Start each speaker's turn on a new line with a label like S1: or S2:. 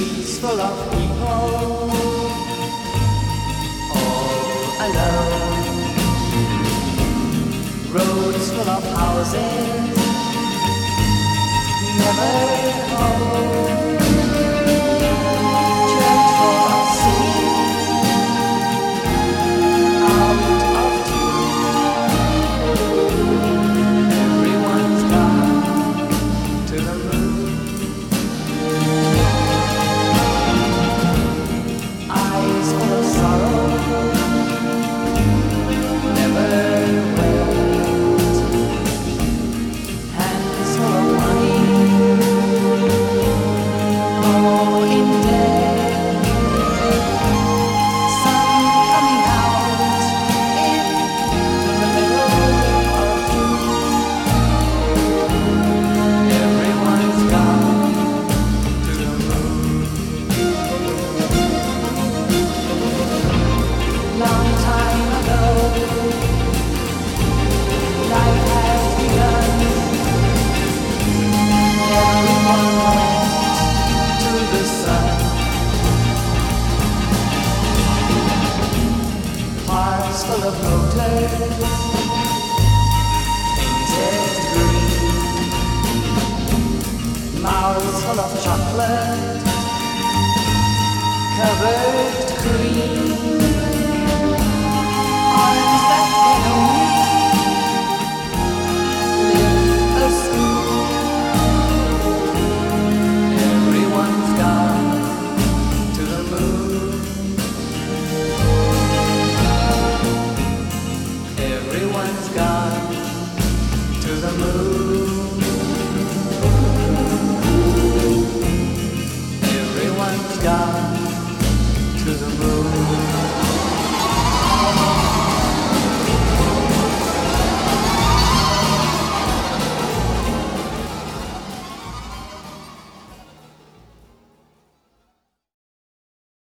S1: Streets full of people all alone. Roads full of houses, never home. Church full of singing, out of tune. Everyone's gone to the moon. Full of motors, painted green. Mouths full of chocolate, covered cream. the moon.